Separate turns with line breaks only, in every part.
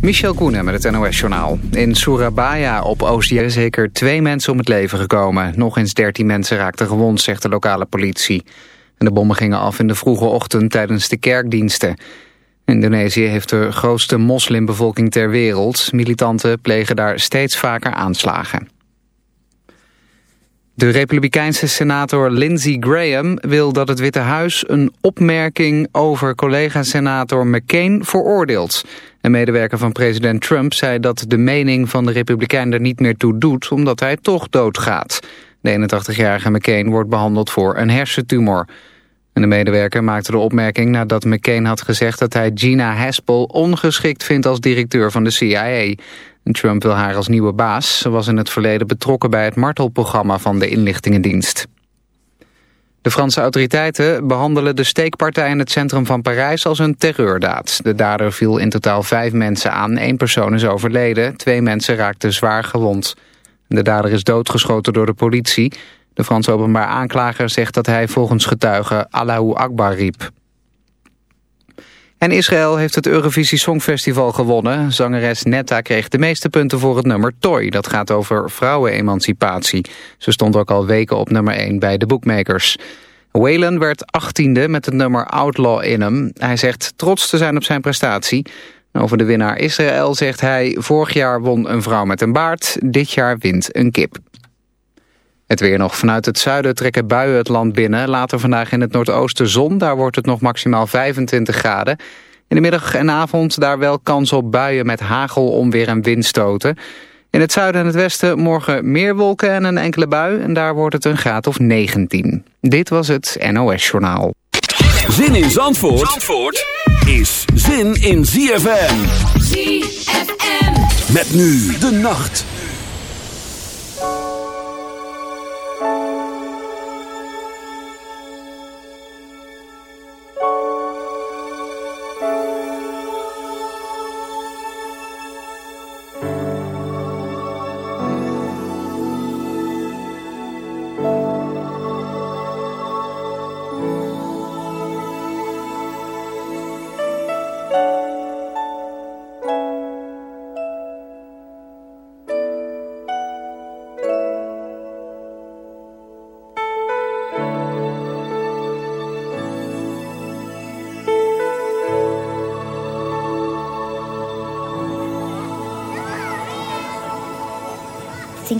Michel Koenen met het NOS-journaal. In Surabaya op oost zeker twee mensen om het leven gekomen. Nog eens dertien mensen raakten gewond, zegt de lokale politie. En de bommen gingen af in de vroege ochtend tijdens de kerkdiensten. Indonesië heeft de grootste moslimbevolking ter wereld. Militanten plegen daar steeds vaker aanslagen. De republikeinse senator Lindsey Graham wil dat het Witte Huis een opmerking over collega-senator McCain veroordeelt. Een medewerker van president Trump zei dat de mening van de republikein er niet meer toe doet omdat hij toch doodgaat. De 81-jarige McCain wordt behandeld voor een hersentumor. En de medewerker maakte de opmerking nadat McCain had gezegd dat hij Gina Haspel ongeschikt vindt als directeur van de CIA. Trump wil haar als nieuwe baas. Ze was in het verleden betrokken bij het martelprogramma van de inlichtingendienst. De Franse autoriteiten behandelen de steekpartij in het centrum van Parijs als een terreurdaad. De dader viel in totaal vijf mensen aan, één persoon is overleden, twee mensen raakten zwaar gewond. De dader is doodgeschoten door de politie. De Franse openbaar aanklager zegt dat hij volgens getuigen Allahu Akbar riep. En Israël heeft het Eurovisie Songfestival gewonnen. Zangeres Netta kreeg de meeste punten voor het nummer Toy. Dat gaat over vrouwenemancipatie. Ze stond ook al weken op nummer 1 bij de bookmakers. Waylon werd 18e met het nummer Outlaw in hem. Hij zegt trots te zijn op zijn prestatie. Over de winnaar Israël zegt hij... vorig jaar won een vrouw met een baard, dit jaar wint een kip. Het weer nog. Vanuit het zuiden trekken buien het land binnen. Later vandaag in het noordoosten zon. Daar wordt het nog maximaal 25 graden. In de middag en avond daar wel kans op buien met hagel, onweer en windstoten. In het zuiden en het westen morgen meer wolken en een enkele bui. En daar wordt het een graad of 19. Dit was het NOS Journaal.
Zin in Zandvoort, Zandvoort is zin in ZFM. ZFM. Met nu de nacht.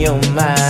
your
mind.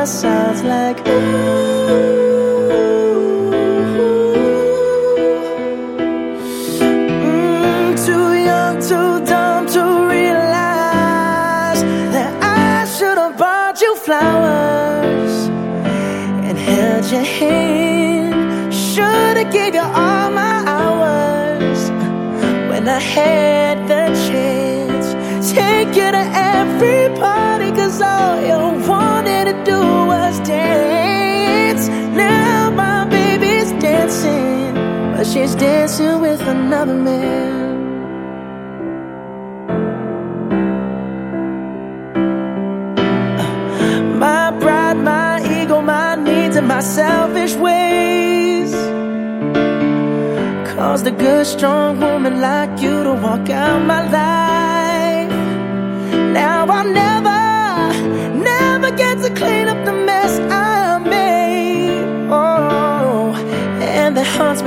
All she's dancing with another man. My pride, my ego, my needs, and my selfish ways caused a good, strong woman like you to walk out my life. Now I'll never,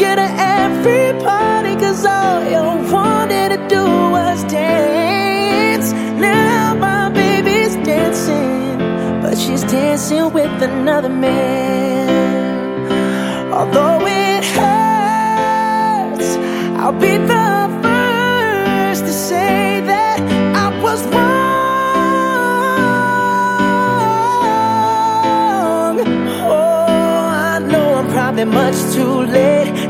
You to every party, cause all you wanted to do was dance. Now my baby's dancing, but she's dancing with another man. Although it hurts, I'll be the first to say that I was wrong. Oh, I know I'm probably much too late